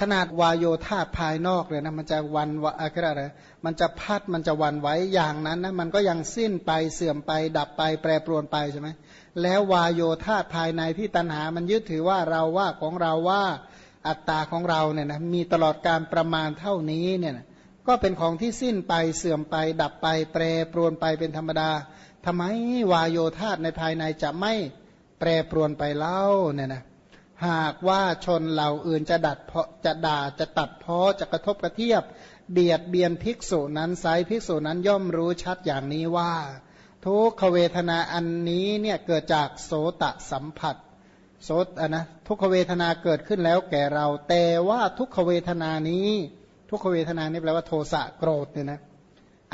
ขนาดวายโยธาภายนอกเลยนะมันจะวันวะอะไรมันจะพัดมันจะวันไว้อย่างนั้นนะมันก็ยังสิ้นไปเสื่อมไป ดับไปแปรปรวนไปใช่ไหมแล้ววายโยธาภายในที่ตัณหามันยึดถือว่าเราว่าของเราว่าอัตตาของเราเนี่ยนะมีตลอดการประมาณเท่านี้เนี่ยนะก็เป็นของที่สิ้นไปเสื่อมไป ดับไป แปรปรวนไปเป็นธรรมดาทำไมวายโยธาในภายในจะไม่แปรปรวนไปเล่าเนี่ยนะ หากว่าชนเหล่าอื่นจะดัดเพาะจะด่าจะตัดเพาะจะกระทบกระเทียบ เบียดเบียนภิกษุนั้นไซภิกษุนั้นย่อมรู้ชัดอย่างนี้ว่า ทุกขเวทนาอันนี้เนี่ยเกิดจากโสตสัมผัสโสตอะนะทุกขเวทนาเกิดขึ้นแล้วแก่เรา แต่ว่าทุกขเวทนานี้ ทุกขเวทนานี่แปลว่าโทสะโกรธเนี่ยนะ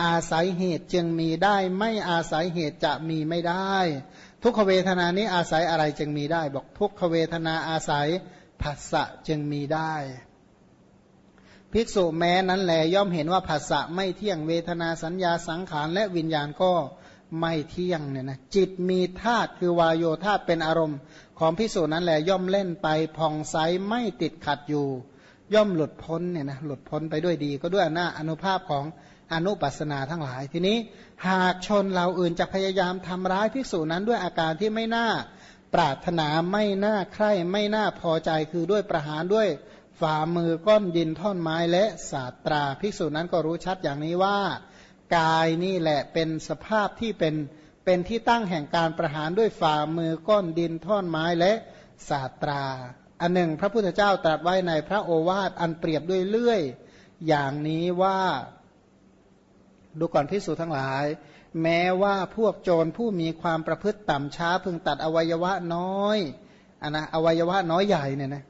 อาศัยเหตุจึงมีได้ไม่อาศัยเหตุจะมีไม่ได้ ทุกขเวทนานี้อาศัยอะไรจึงมีได้ บอกทุกขเวทนาอาศัยผัสสะจึงมีได้ ภิกษุแม้นั้นแหลย่อมเห็นว่าผัสสะไม่เที่ยงเวทนาสัญญาสังขารและวิญญาณก็ไม่เที่ยงเนี่ยนะจิตมีธาตุคือวายโยธาตุเป็นอารมณ์ ของภิกษุนั้นแหละย่อมเล่นไปผ่องใสไม่ติดขัดอยู่ ย่อมหลุดพ้นเนี่ยนะหลุดพ้นไปด้วยดี ก็ด้วยหน้าอนุภาพของอนุปัสนาทั้งหลาย ทีนี้หากชนเราอื่นจะพยายามทำร้ายภิกษุนั้นด้วยอาการที่ไม่น่าปรารถนาไม่น่าใคร่ไม่น่าพอใจคือด้วยประหารด้วยฝ่ามือก้อนดินท่อนไม้และศาสตราภิกษุนั้นก็รู้ชัดอย่างนี้ว่า กายนี่แหละเป็นสภาพที่เป็นเป็นที่ตั้งแห่งการประหารด้วยฝ่ามือก้อนดินท่อนไม้และศาสตรา อันหนึ่ง พระพุทธเจ้าตรัสไว้ในพระโอวาทอันเปรียบด้วยเลื่อย อย่างนี้ว่าดูก่อนพิสูจทั้งหลาย แม้ว่าพวกโจรผู้มีความประพฤติต่ำช้าพึงตัดอวัยวะน้อยอันนะอวัยวะน้อยใหญ่เนี่ยนะ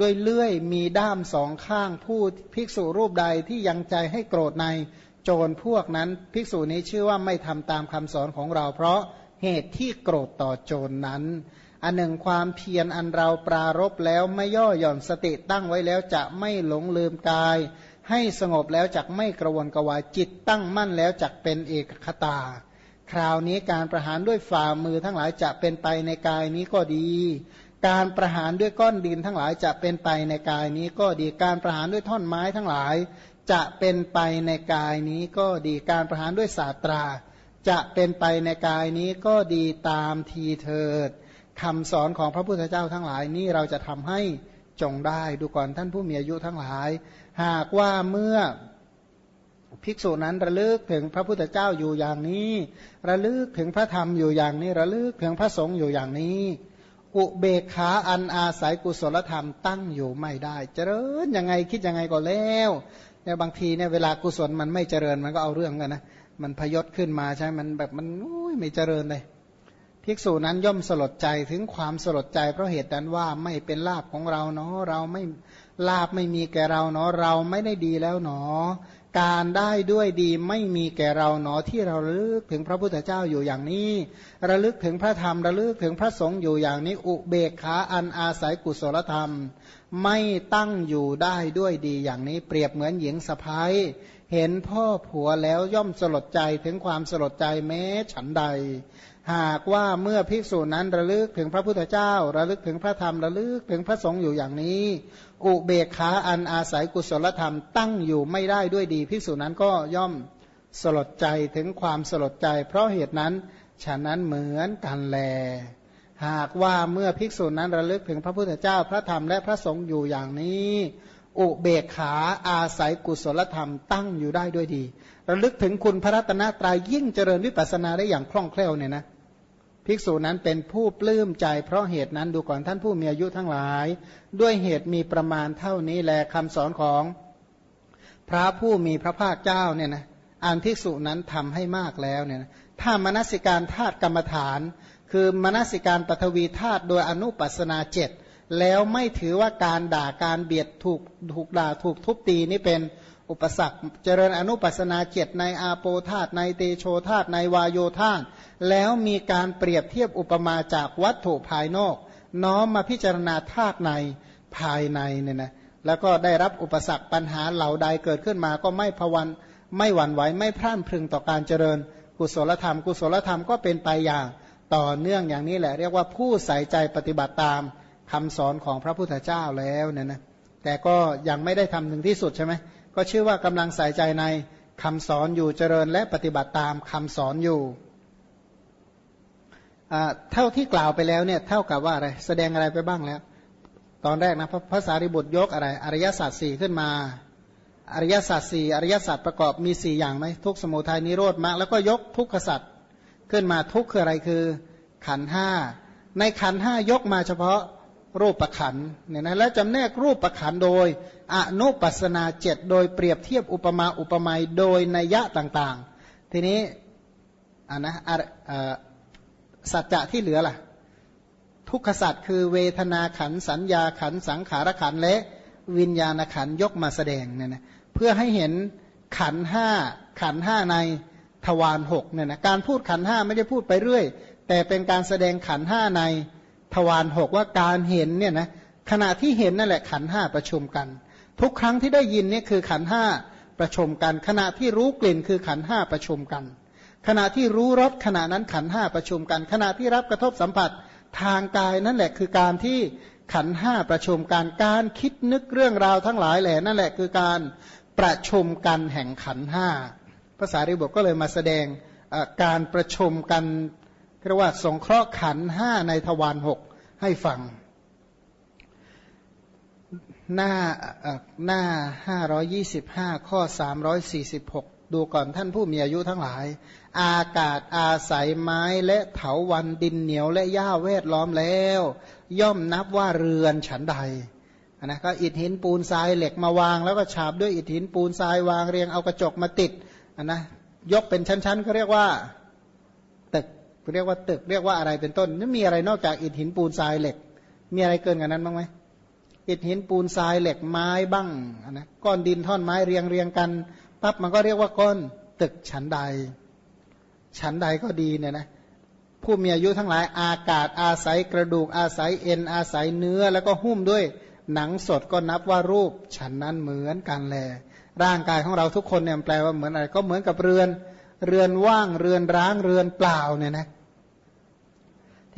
ด้วยเลื่อยมีด้ามสองข้างผู้ภิกษุรูปใดที่ยังใจให้โกรธในโจรพวกนั้น ภิกษุนี้ชื่อว่าไม่ทำตามคำสอนของเรา เพราะเหตุที่โกรธต่อโจรนนั้น อันหนึ่งความเพียรอันเราปรารบแล้วไม่ย่อหย่อนสติตั้งไว้แล้วจะไม่หลงลืมกาย ให้สงบแล้วจักไม่กระวนกระวายจิตตั้งมั่นแล้วจักเป็นเอกคตา คราวนี้การประหารด้วยฝ่ามือทั้งหลายจะเป็นไปในกายนี้ก็ดี การประหารด้วยก้อนดินทั้งหลายจะเป็นไปในกายนี้ก็ดีการประหารด้วยท่อนไม้ทั้งหลาย จะเป็นไปในกายนี้ก็ดีการประหารด้วยศาสตรา จะเป็นไปในกายนี้ก็ดีตามทีเถิด คำสอนของพระพุทธเจ้าทั้งหลายนี้เราจะทำให้จงได้ ดูก่อนท่านผู้มีอายุทั้งหลาย หากว่าเมื่อภิกษุนั้นระลึกถึงพระพุทธเจ้าอยู่อย่างนี้ ระลึกถึงพระธรรมอยู่อย่างนี้ ระลึกถึงพระสงฆ์อยู่อย่างนี้ อุเบกขาอันอาศัยกุศลธรรมตั้งอยู่ไม่ได้ เจริญยังไงคิดยังไงก็แล้วเนี่ยบางทีเนี่ยเวลากุศลมันไม่เจริญมันก็เอาเรื่องกันนะมันพยศขึ้นมาใช่ มันแบบมันอุ้ยไม่เจริญเลย ภิกษุนั้นย่อมสลดใจถึงความสลดใจเพราะเหตุนั้นว่าไม่เป็นลาบของเราเนาะเราไม่ลาบไม่มีแก่เราเนาะเราไม่ได้ดีแล้วเนาะการได้ด้วยดีไม่มีแก่เราเนาะที่เราลึกถึงพระพุทธเจ้าอยู่อย่างนี้ ระลึกถึงพระธรรมระลึกถึงพระสงฆ์อยู่อย่างนี้ อุเบกขาอันอาศัยกุศลธรรม ไม่ตั้งอยู่ได้ด้วยดีอย่างนี้ เปรียบเหมือนหญิงสะพ้ายเห็นพ่อผัวแล้วย่อมสลดใจถึงความสลดใจแม้ฉันใด หากว่าเมื่อภิกษุนั้นระลึกถึงพระพุทธเจ้า ระลึกถึงพระธรรมระลึกถึงพระสงฆ์อยู่อย่างนี้ อุเบกขาอันอาศัยกุศลธรรมตั้งอยู่ไม่ได้ด้วยดีภิกษุนั้นก็ย่อมสลดใจถึงความสลดใจ เพราะเหตุนั้นฉะนั้นเหมือนกันแล หากว่าเมื่อภิกษุนั้นระลึกถึงพระพุทธเจ้าพระธรรมและพระสงฆ์อยู่อย่างนี้ อุเบกขาอาศัยกุศลธรรมตั้งอยู่ได้ด้วยดีระลึกถึงคุณพระรัตนตรายยิ่งเจริญวิปัสสนาได้อย่างคล่องแคล่วเนี่ยนะภิกษุนั้นเป็นผู้ปลื้มใจเพราะเหตุนั้นดูก่อนท่านผู้มีอายุทั้งหลาย ด้วยเหตุมีประมาณเท่านี้แลคำสอนของพระผู้มีพระภาคเจ้าเนี่ยนะอันภิกษุนั้นทำให้มากแล้วเนี่ยนะถ้ามนสิการธาตุกรรมฐาน คือมนสิการปฐวีธาตุโดยอนุปัสนาเจ็ด แล้วไม่ถือว่าการด่าการเบียดถูกถูกด่าถูกทุบตีนี่เป็นอุปสรรค เจริญอนุปัสนาเจตในอาโปธาตในเตโชธาตในวายโยธาตแล้วมีการเปรียบเทียบอุปมาจากวัตถุภายนอก น้อมมาพิจารณาธาตุในภายในเนี่ยนะแล้วก็ได้รับอุปสรรคปัญหาเหล่าใดเกิดขึ้นมาก็ไม่พวันไม่หวั่นไหวไม่พร่านพึงต่อการเจริญ กุศลธรรม กุศลธรรมก็เป็นไปอย่างต่อเนื่องอย่างนี้แหละ เรียกว่าผู้ใส่ใจปฏิบัติตาม คำสอนของพระพุทธเจ้าแล้วเนี่ยนะแต่ก็ยังไม่ได้ทำถึงที่สุดใช่ไหมก็ชื่อว่ากำลังใส่ใจในคำสอนอยู่เจริญและปฏิบัติตามคำสอนอยู่เท่าที่กล่าวไปแล้วเนี่ยเท่ากับว่าอะไรแสดงอะไรไปบ้างแล้ว ตอนแรกนะภาษาริบุตรยกอะไรอริยสัจสี่ขึ้นมาอริยสัจสี่อริยสัจประกอบมีสี่อย่างไหมทุกสมุทัยนิโรธมรรคแล้วก็ยกทุกขสัจขึ้นมาทุกคืออะไรคือขันห้าในขันห้ายกมาเฉพาะ รูปประขันเนี่ยนะแล้วจำแนกรูปประขันโดยอนุปัสนาเจ็ดโดยเปรียบเทียบอุปมาอุปไมยโดยนัยยะต่างๆ ทีนี้อ่านะสัจจะที่เหลือล่ะ ทุกขสัจคือเวทนาขันสัญญาขันสังขารขันและวิญญาณขันยกมาแสดงเนี่ยนะเพื่อให้เห็นขันห้าขันห้าในทวารหกเนี่ยนะการพูดขันห้าไม่ได้พูดไปเรื่อย แต่เป็นการแสดงขันห้าใน ทวารหกว่าการเห็นเนี่ยนะขณะที่เห็นนั่นแหละขันห้าประชุมกัน ทุกครั้งที่ได้ยินเนี่ยคือขันห้าประชุมกัน ขณะที่รู้กลิ่นคือขันห้าประชุมกัน ขณะที่รู้รสขณะนั้นขันห้าประชุมกัน ขณะที่รับกระทบสัมผัสทางกายนั่นแหละคือการที่ขันห้าประชุมกันการคิดนึกเรื่องราวทั้งหลายแหละนั่นแหละคือการประชุมกันแห่งขันห้าภาษาริบทก็เลยมาแสดงการประชุมกัน เรียกว่าสงเคราะห์ขันห้าในทวารหกให้ฟัง หน้าหน้าห้าร้อยี่สิบห้าข้อสามร้อยสี่สิบหกดูก่อนท่านผู้มีอายุทั้งหลาย อากาศอาศัยไม้และเถาวันดินเหนียวและหญ้าเวทล้อมแล้ว ย่อมนับว่าเรือนฉันใดนะก็อิฐหินปูนทรายเหล็กมาวาง แล้วก็ฉาบด้วยอิฐหินปูนทรายวางเรียงเอากระจกมาติดนนะยกเป็นชั้นๆก็เรียกว่า เรียกว่าตึกเรียกว่าอะไรเป็นต้นนี่มีอะไรนอกจากอิฐหินปูนทรายเหล็ก มีอะไรเกินกันนั้นบ้างไหมอิฐหินปูนทรายเหล็กไม้บ้างนะก้อนดินท่อนไม้เรียงเรียงกันปั๊บมันก็เรียกว่าก้อนตึกชั้นใดชั้นใดก็ดีเนี่ยนะผู้มีอายุทั้งหลายอากาศอาศัยกระดูกอาศัยเอ็นอาศัยเนื้อแล้วก็หุ้มด้วยหนังสดก็นับว่ารูปฉันนั้นเหมือนกันแล ร่างกายของเราทุกคนเนี่ยแปลว่าเหมือนอะไรก็เหมือนกับเรือน เรือนว่างเรือนร้างเรือนเปล่าเนี่ยนะ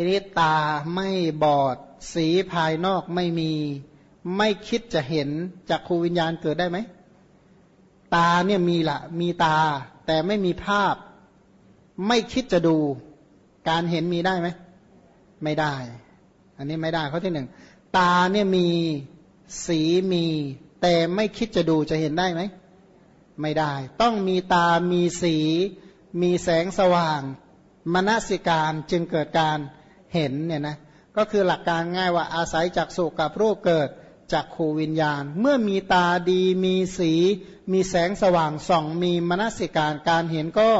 ทีนี้ตาไม่บอด สีภายนอกไม่มี ไม่คิดจะเห็นจากครูวิญญาณเกิดได้ไหม ตาเนี่ยมีละมีตา แต่ไม่มีภาพ ไม่คิดจะดู การเห็นมีได้ไหม ไม่ได้ อันนี้ไม่ได้ข้อที่หนึ่ง ตาเนี่ยมีสีมี แต่ไม่คิดจะดูจะเห็นได้ไหม ไม่ได้ ต้องมีตามีสี มีแสงสว่างมนสิการจึงเกิดการ เห็นเนี่ยนะก็คือหลักการง่ายว่าอาศัยจากสุกับรูปเกิดจากขูวิญญาณ เมื่อมีตาดีมีสี มีแสงสว่างส่อง มีมนสิการการเห็นก็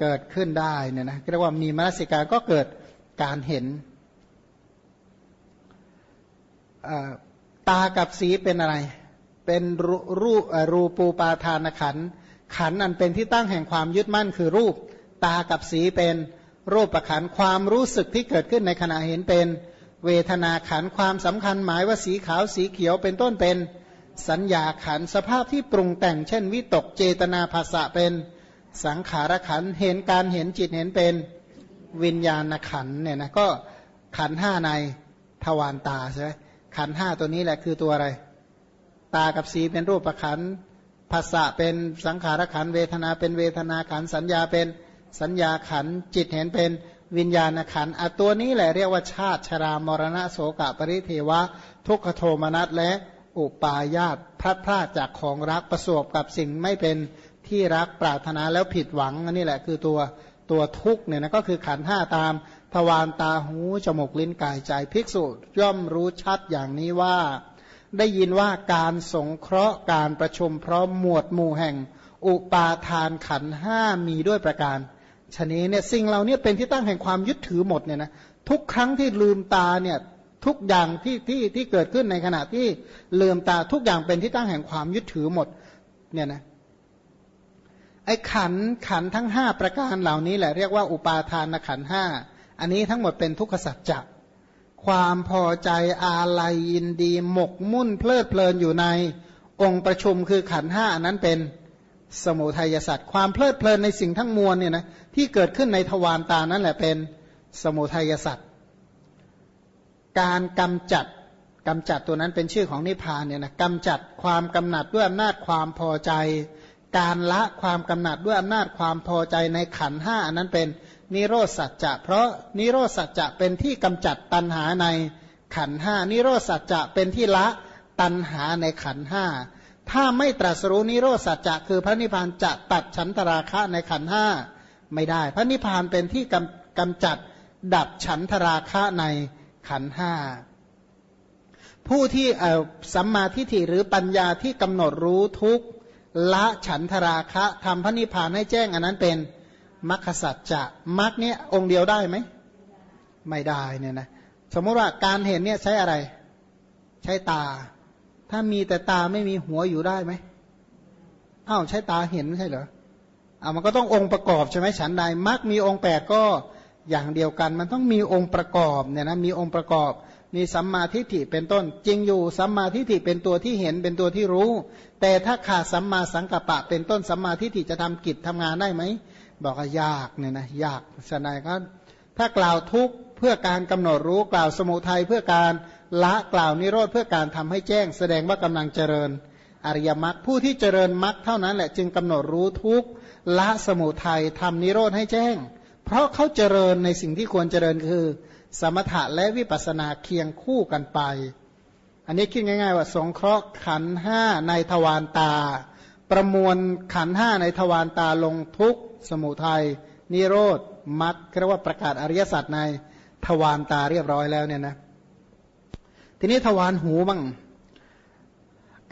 เกิดขึ้นได้เนี่ยนะเรียกว่ามีมนสิการก็เกิดการเห็นตากับสีเป็นอะไร เป็นรูปรูปูปาทานขันขันอันเป็นที่ตั้งแห่งความยึดมั่นคือรูป ตากับสีเป็น รูปประขันความรู้สึกที่เกิดขึ้นในขณะเห็นเป็น เวทนาขันความสำคัญหมายว่าสีขาวสีเขียวเป็นต้นเป็น สัญญาขันสภาพที่ปรุงแต่ง เช่น วิตกเจตนาภาษะเป็น สังขารขันเห็นการเห็นจิตเห็นเป็นวิญญาณขันเนี่ยนะก็ขันห้าในทวารตาใช่ไหมขันห้าตัวนี้แหละคือตัวอะไร ตากับสีเป็นรูปประขันภาษะเป็นสังขารขันเวทนาเป็นเวทนาขันสัญญาเป็น สัญญาขันจิตเห็นเป็นวิญญาณขันอะตัวนี้แหละเรียกว่าชาติชรามรณะโสกะปริเทวะ ทุกขโทมนัสและอุปาญาตพลัดพลาดจากของรักประสบกับสิ่งไม่เป็นที่รักปรารถนาแล้วผิดหวังอันนี้แหละคือตัวตัวทุกเนี่ยนะก็คือขันห้าตามทวารตาหูจมูกลิ้นกายใจภิกษุย่อมรู้ชัดอย่างนี้ว่า ได้ยินว่าการสงเคราะห์การประชุมพร้อมหมวดหมู่แห่ง อุปาทานขันห้ามีด้วยประการ ชนี้เนี่ยสิ่งเราเนี่ยเป็นที่ตั้งแห่งความยึดถือหมดเนี่ยนะทุกครั้งที่ลืมตาเนี่ยทุกอย่างที่ที่ที่เกิดขึ้นในขณะที่ลืมตาทุกอย่างเป็นที่ตั้งแห่งความยึดถือหมดเนี่ยนะไอ้ขันขันทั้งห้าประการเหล่านี้แหละเรียกว่าอุปาทานขันห้าอันนี้ทั้งหมดเป็นทุกขสัจจะความพอใจอาลัยยินดี หมกมุ่นเพลิดเพลินอยู่ในองค์ประชุมคือขันห้านั้นเป็น สมุทัยสัตว์ความเพลิดเพลินในสิ่งทั้งมวลเนี่ยนะที่เกิดขึ้นในทวารตานั่นแหละเป็นสมุทัยสัตว์การกำจัดกำจัดตัวนั้นเป็นชื่อของนิพพานเนี่ยนะกำจัดความกำหนัดด้วยอำนาจความพอใจ การละความกำหนัดด้วยอำนาจความพอใจในขันห้าอันนั้นเป็นนิโรธสัจจะเพราะนิโรธสัจจะเป็นที่กำจัดตัณหาในขันห้านิโรธสัจจะเป็นที่ละตัณหาในขันห้า ถ้าไม่ตรัสรู้นิโรธสัจจะคือพระนิพพานจะตัดฉันทราคะในขันห้าไม่ได้ พระนิพพานเป็นที่กำกำจัดดับฉันทราคะในขันห้าผู้ที่สัมมาทิฏฐิหรือปัญญาที่กำหนดรู้ทุกละฉันทราคะทำพระนิพพานให้แจ้งอันนั้นเป็นมรรคสัจจะมรรคเนี้ยองค์เดียวได้ไหมไม่ได้เนี่ยนะสมมติว่าการเห็นเนี่ยใช้อะไร ใช้ตา ถ้ามีแต่ตาไม่มีหัวอยู่ได้ไหมอ้าวใช้ตาเห็นไม่ใช่เหรอเอามันก็ต้ององค์ประกอบใช่ไหมฉันใดมรรคมีองค์แปดก็อย่างเดียวกัน มันต้องมีองค์ประกอบเนี่ยนะมีองค์ประกอบ มีสัมมาทิฏฐิเป็นต้น จริงอยู่สัมมาทิฏฐิเป็นตัวที่เห็นเป็นตัวที่รู้ แต่ถ้าขาดสัมมาสังกัปปะ เป็นต้นสัมมาทิฏฐิจะทำกิจทำงานได้ไหมบอกว่ายากเนี่ยนะยากฉะนั้นก็ถ้ากล่าวทุกเพื่อการกำหนดรู้กล่าวสมุทัยเพื่อการ ละกล่าวนิโรธเพื่อการทำให้แจ้ง แสดงว่ากำลังเจริญอริยมรรคผู้ที่เจริญมรรคเท่านั้นแหละจึงกำหนดรู้ทุกละสมุทัยทำนิโรธให้แจ้ง เพราะเขาเจริญในสิ่งที่ควรเจริญคือ สมถะและวิปัสสนาเคียงคู่กันไป อันนี้คิดง่าย ๆ ว่าสงเคราะห์ขันห้าในทวารตา ประมวลขันห้าในทวารตาลงทุกสมุทัยนิโรธมรรคเรียกว่าประกาศอริยสัจในทวารตาเรียบร้อยแล้วเนี่ยนะ ทีนี้ทวารหูบ้าง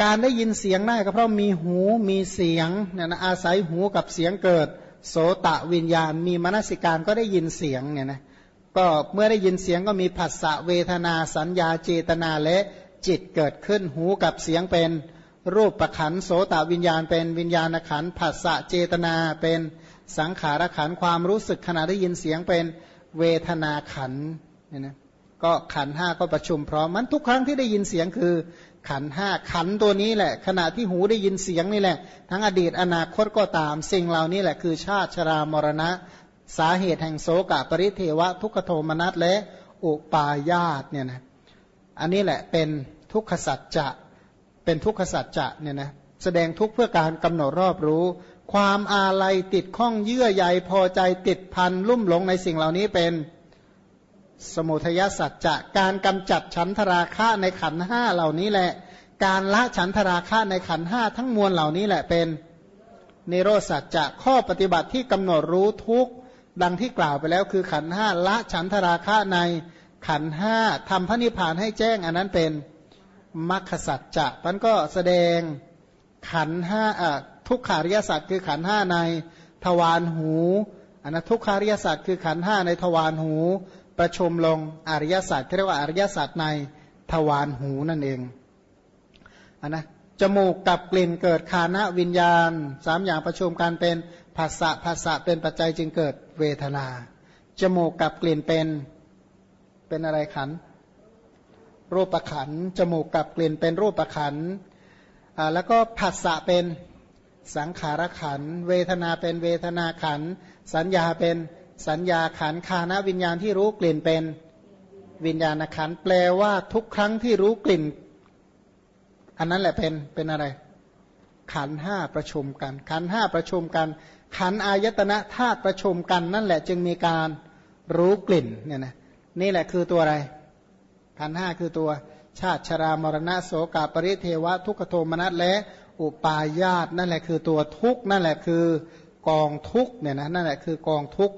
การได้ยินเสียงได้ก็เพราะมีหูมีเสียงเนี่ยนะอาศัยหูกับเสียงเกิด โสตะวิญญาณ มีมนสิการก็ได้ยินเสียงเนี่ยนะก็เมื่อได้ยินเสียงก็มีผัสสะเวทนาสัญญาเจตนาและจิตเกิดขึ้นหูกับเสียงเป็นรูปประขันโสตวิญญาณเป็นวิญญาณขันผัสสะเจตนาเป็นสังขารขันความรู้สึกขณะได้ยินเสียงเป็นเวทนาขันเนี่ยนะ ก็ขันห้าก็ประชุมพร้อมมันทุกครั้งที่ได้ยินเสียงคือ ขันห้าขันตัวนี้แหละ ขณะที่หูได้ยินเสียงนี่แหละ ทั้งอดีตอนาคตก็ตาม สิ่งเหล่านี้แหละคือชาติชรามรณะ สาเหตุแห่งโศกปริเทวะ ทุกขโทมนัสและอุปายาตเนี่ยนะอันนี้แหละเป็นทุกขสัจจะเป็นทุกขสัจจะเนี่ยนะแสดงทุกเพื่อการกำหนดรอบรู้ ความอาลัยติดข้องเยื่อใยพอใจติดพันลุ่มหลงในสิ่งเหล่านี้เป็น สมุทยสัจจะการกำจัดฉันทราคะในขันห้าเหล่านี้แหละ การละฉันทราคะในขันห้าทั้งมวลเหล่านี้แหละเป็นนิโรสัจจะข้อปฏิบัติที่กำหนดรู้ทุกดังที่กล่าวไปแล้วคือขันห้าละฉันทราคะในขันห้าทำพระนิพพานให้แจ้งอันนั้นเป็นมรรคสัจจะมันก็แสดงขันห้าทุกขาริยสัจคือขันห้าในทวารหูอันนั้นทุกขาริยสัจคือขันห้าในทวารหู ประชุมลงอริยสัจเรียกว่าอริยสัจในทวารหูนั่นเองอนนะจมูกกับกลิ่นเกิดคานะวิญญาณสามอย่างประชุมกันเป็นภาษะภาษะเป็นปัจจัยจึงเกิดเวทนา จมูกกับกลิ่นเป็นเป็นอะไรขันรูปประขันจมูกกับกลิ่นเป็นรูปประขันแล้วก็ภาษะเป็นสังขารขัน เวทนาเป็นเวทนาขัน สัญญาเป็น สัญญาขันคานะวิญญาณที่รู้กลิ่นเป็นวิญญาณขันแปลว่าทุกครั้งที่รู้กลิ่น อันนั้นแหละเป็นเป็นอะไร ขันห้าประชุมกัน ขันห้าประชุมกัน ขันอายตนะธาตุประชุมกัน นั่นแหละจึงมีการรู้กลิ่นเนี่ยนะนี่แหละคือตัวอะไร ขันห้าคือตัว ชาติชรามรณะโสกาปริเทวะ ทุกขโทมนัสและอุปาญาตนั่นแหละคือตัวทุกนั่นแหละคือกองทุกเนี่ยนะนั่นแหละคือกองทุก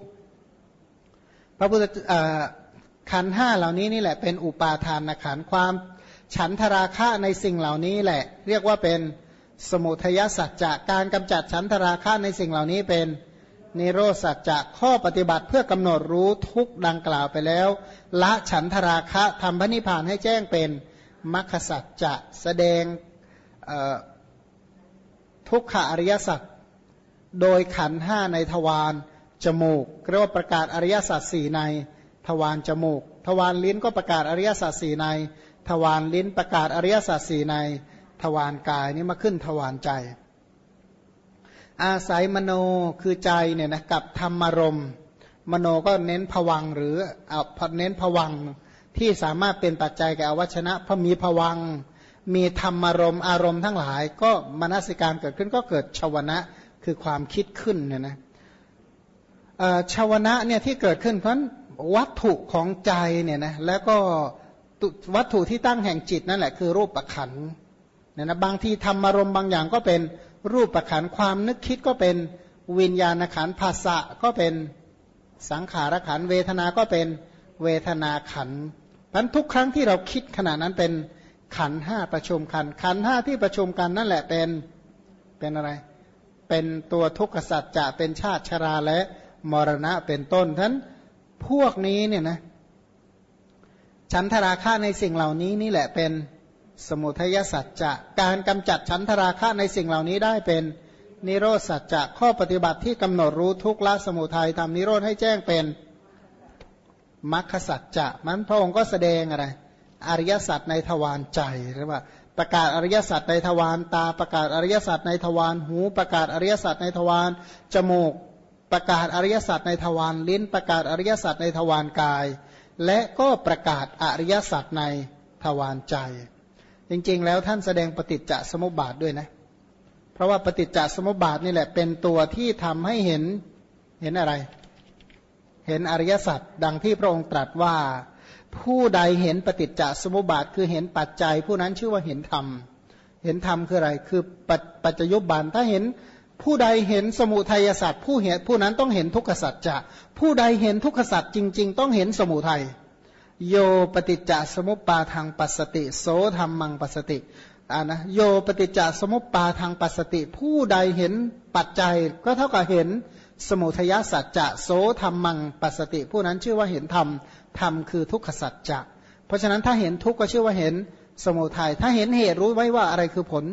พระพุทธขันห้าเหล่านี้นี่แหละเป็นอุปาทานนะขันความฉันทราคะในสิ่งเหล่านี้แหละ เรียกว่าเป็นสมุทยสัจจะการกำจัดฉันทราคะในสิ่งเหล่านี้เป็นนิโรสัจจะข้อปฏิบัติเพื่อกำหนดรู้ทุกดังกล่าวไปแล้ว ละฉันทราคะทำพระนิพพานให้แจ้งเป็นมัคคสัจจะแสดงทุกขอริยสัจโดยขันห้าในทวาร จมูกเรียกว่าประกาศอริยสัจสี่ในทวารจมูก ทวารลิ้นก็ประกาศอริยสัจสี่ใน ทวารลิ้นประกาศอริยสัจสี่ใน ทวารกายนี่มาขึ้นทวารใจ อาศัยมโนคือใจเนี่ยนะกับธรรมารมมโนก็เน้นผวังหรือเอาเน้นผวังที่สามารถเป็นปัจจัยแก่อวัชนะพอมีผวังมีธรรมารมอารมณ์ทั้งหลาย ก็มนสิการเกิดขึ้นก็เกิดชาวนะคือความคิดขึ้นเนี่ยนะ ชาวนะเนี่ยที่เกิดขึ้นเพราะวัตถุของใจเนี่ยนะแล้วก็วัตถุที่ตั้งแห่งจิตนั่นแหละคือรูปประขันเนี่ยนะบางทีธรรมารมณ์บางอย่างก็เป็นรูปประขันความนึกคิดก็เป็นวิญญาณขันภาษะก็เป็นสังขารขันเวทนาก็เป็นเวทนาขันพันทุกครั้งที่เราคิดขณะนั้นเป็นขันห้าประชุมขันขันห้าที่ประชุมกันนั่นแหละเป็นเป็นอะไร เป็นตัวทุกขสัจจะเป็นชาติชราและ มรณะเป็นต้นทั้นพวกนี้เนี่ยนะฉันทราคะในสิ่งเหล่านี้นี่แหละเป็นสมุทัยสัจจะการกำจัดฉันทราคะในสิ่งเหล่านี้ได้เป็นนิโรธสัจจะข้อปฏิบัติที่กำหนดรู้ทุกละสมุทัยทำนิโรธให้แจ้งเป็นมรรคสัจจะมันพระองค์ก็แสดงอะไรอริยสัจในทวารใจหรือว่าประกาศอริยสัจในทวารตาประกาศอริยสัจในทวารหู ประกาศอริยสัจในทวารจมูก ประกาศอริยสัจในทวารลิ้น ประกาศอริยสัจในทวารกาย และก็ประกาศอริยสัจในทวารใจ จริงๆ แล้วท่านแสดงปฏิจจสมุปบาทด้วยนะ เพราะว่าปฏิจจสมุปบาทนี่แหละเป็นตัวที่ทำให้เห็นเห็นอะไร เห็นอริยสัจดังที่พระองค์ตรัสว่า ผู้ใดเห็นปฏิจจสมุปบาทคือเห็นปัจจัย ผู้นั้นชื่อว่าเห็นธรรม เห็นธรรมคืออะไร คือปัจจยุบันถ้าเห็น ผู้ใดเห็นสมุทัยสัตว์ผู้เห็นผู้นั้นต้องเห็นทุกขสัจจะ ผู้ใดเห็นทุกขสัจจริง ๆ ต้องเห็นสมุทัยโยปฏิจจสมุปปาทางปัสสติ โสธรรมังปัสสติอ่านะโยปฏิจจสมุปปาทางปัสสติ ผู้ใดเห็นปัจจัย ก็เท่ากับเห็นสมุทยสัจจะโสธรรมังปัสสติ ผู้นั้นชื่อว่าเห็นธรรมธรรมคือทุกขสัจจะ เพราะฉะนั้นถ้าเห็นทุกข์ก็ชื่อว่าเห็นสมุทัยถ้าเห็นเหตุรู้ไหมว่าอะไรคือผล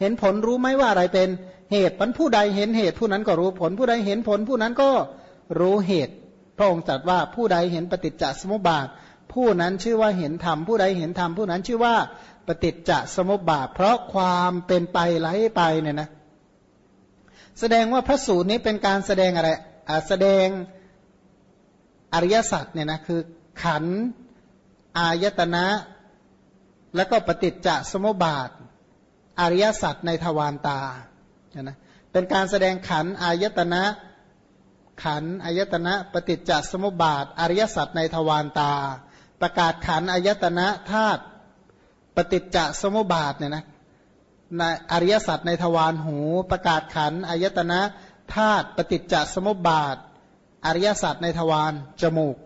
เห็นผลรู้ไหมว่าอะไรเป็น เหตุปันผู้ใดเห็นเหตุผู้นั้นก็รู้ผล ผู้ใดเห็นผลผู้นั้นก็รู้เหตุ พระองค์ตรัสว่าผู้ใดเห็นปฏิจจสมุปบาท ผู้นั้นชื่อว่าเห็นธรรมผู้ใดเห็นธรรมผู้นั้นชื่อว่าปฏิจจสมุปบาท เพราะความเป็นไปไหลไปเนี่ยนะแสดงว่าพระสูตรนี้เป็นการแสดงอะไรแสดงอริยสัจเนี่ยนะคือขันอายตนะ แล้วก็ปฏิจจสมุปบาท อริยสัจในทวารตา นะเป็นการแสดงขันอายตนะขันอายตนะปฏิจจสมุปบาท อริยสัจในทวารตา ประกาศขันอายตนะธาตุปฏิจจสมุปบาทเนี่ยนะในอริยสัจในทวารหู ประกาศขันอายตนะธาตุปฏิจจสมุปบาท อริยสัจในทวารจมูก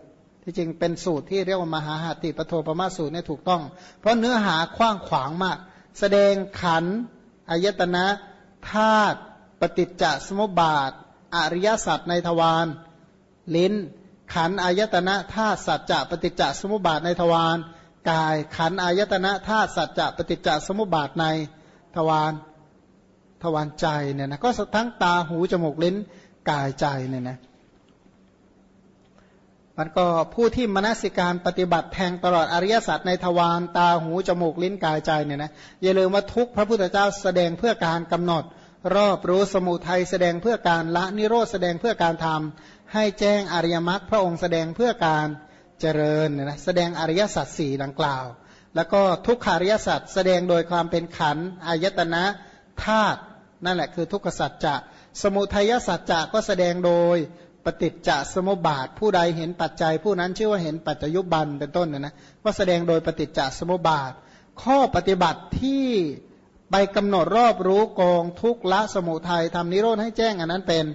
ที่จริงเป็นสูตรที่เรียกว่ามหาหาติปโทปมาสูตรเนี่ยถูกต้อง เพราะเนื้อหาคว้างขวางมาก แสดงขันอายตนะ ธาตุปฏิจจสมุปบาท อริยสัจในทวารลิ้น ขันอายตนะธาตุสัจจะปฏิจจสมุปบาทในทวารกายขันอายตนะธาตุสัจจะปฏิจจสมุปบาทในทวารทวารใจเนี่ยนะก็ทั้งตาหูจมูกลิ้นกายใจเนี่ยนะ มันก็ผู้ที่มนสิการปฏิบัติแทงตลอดอริยสัจในทวารตาหูจมูกลิ้นกายใจเนี่ยนะอย่าลืมว่าทุกพระพุทธเจ้าแสดงเพื่อการกำหนด รอบรู้สมุทัยแสดงเพื่อการละนิโรธแสดงเพื่อการทำให้แจ้งอริยมรรคพระองค์แสดงเพื่อการเจริญเนี่ยนะแสดงอริยสัจสี่ดังกล่าว แล้วก็ทุกขาริยสัจแสดงโดยความเป็นขันอายตนะธาตุนั่นแหละคือทุกขสัจจะสมุทัยสัจจะก็แสดงโดย ปฏิจจสมุปบาท ผู้ใดเห็นปัจจัย ผู้นั้นชื่อว่าเห็นปัจจยุบันเป็นต้นนะนะก็แสดงโดยปฏิจจสมุปบาท ข้อปฏิบัติที่ไปกำหนดรอบรู้กองทุกละสมุทัยทำนิโรธให้แจ้งอันนั้นเป็น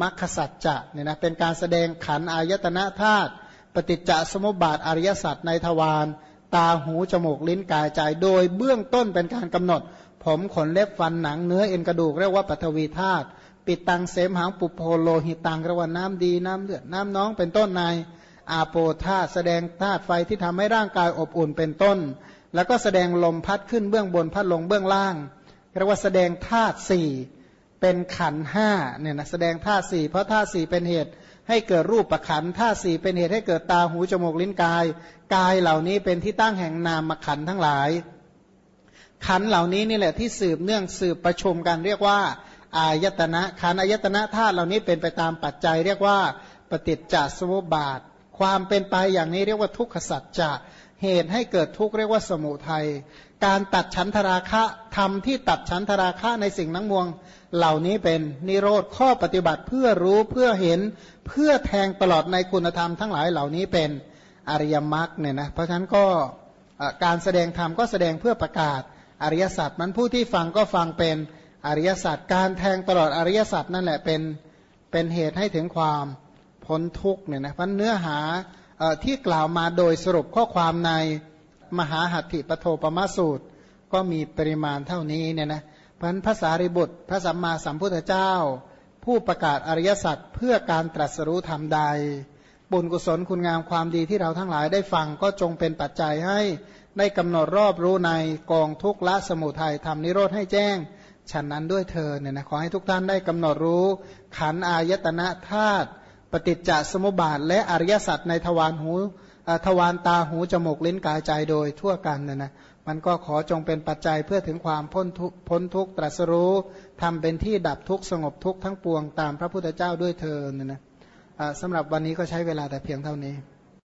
มัคคสัจจะเนี่ยนะเป็นการแสดงขันอายตนะธาตุปฏิจจสมุปบาทอริยสัจในทวารตาหูจมูกลิ้นกายใจโดยเบื้องต้นเป็นการกำหนด ผมขนเล็บฟันหนังเนื้อเอ็นกระดูกเรียกว่าปฐวีธาตุ ปิดตังเสมหังปุโพโลหิตังกระวันน้ำดีน้ำเลือดน้ำน้องเป็นต้นในอาโปธาแสดงธาตุไฟที่ทำให้ร่างกายอบอุ่นเป็นต้น แล้วก็แสดงลมพัดขึ้นเบื้องบนพัดลงเบื้องล่างเรียกว่าแสดงธาตุสี่เป็นขันห้าเนี่ยนะแสดงธาตุสี่เพราะธาตุสี่เป็นเหตุให้เกิดรูปประขันธาตุสี่เป็นเหตุให้เกิดตาหูจมูกลิ้นกาย กายเหล่านี้เป็นที่ตั้งแห่งนามขันทั้งหลาย ขันเหล่านี้นี่แหละที่สืบเนื่องสืบประชุมกันเรียกว่า อายตนะขันอายตนะธาตุเหล่านี้เป็นไปตามปัจจัย เรียกว่าปฏิจจสมุปบาท ความเป็นไปอย่างนี้เรียกว่าทุกขสัจจะเหตุให้เกิดทุกข์เรียกว่าสมุทัยการตัดชั้นทราคะทำที่ตัดชั้นทราคะในสิ่งนั้งมวง เหล่านี้เป็นนิโรธข้อปฏิบัติเพื่อรู้เพื่อเห็นเพื่อแทงตลอดในคุณธรรมทั้งหลายเหล่านี้เป็นอริยมรรคเนี่ยนะเพราะฉะนั้นก็การแสดงธรรมก็แสดงเพื่อประกาศอริยสัจมันผู้ที่ฟังก็ฟังเป็น อริยสัจการแทงตลอดอริยสัจนั่นแหละเป็นเป็นเหตุให้ถึงความพ้นทุกเนี่ยนะเพราะเนื้อหาที่กล่าวมาโดยสรุปข้อความในมหาหัตถิปโทปมาสูตร ก็มีปริมาณเท่านี้เนี่ยนะเพราะภาษาริบุตรพระสัมมาสัมพุทธเจ้า ผู้ประกาศอริยสัจเพื่อการตรัสรู้ธรรมใด บุญกุศลคุณงามความดีที่เราทั้งหลายได้ฟังก็จงเป็นปัจจัยให้ได้กำหนดรอบรู้ในกองทุกละสมุทัยทำนิโรธให้แจ้ง ฉันนั้นด้วยเธอเนี่ยนะขอให้ทุกท่านได้กำหนดรู้ ขันอายตนะธาตุปฏิจจสมุปบาท และอริยสัจในทวารหูทวารตาหูจมูกลิ้นกายใจโดยทั่วกันเนะนะมันก็ขอจงเป็นปัจจัยเพื่อถึงความพ้นทุกพ้นทุกตรัสรู้ทำเป็นที่ดับทุกสงบทุกทั้งปวงตามพระพุทธเจ้าด้วยเธอเนี่ยนะสำหรับวันนี้ก็ใช้เวลาแต่เพียงเท่านี้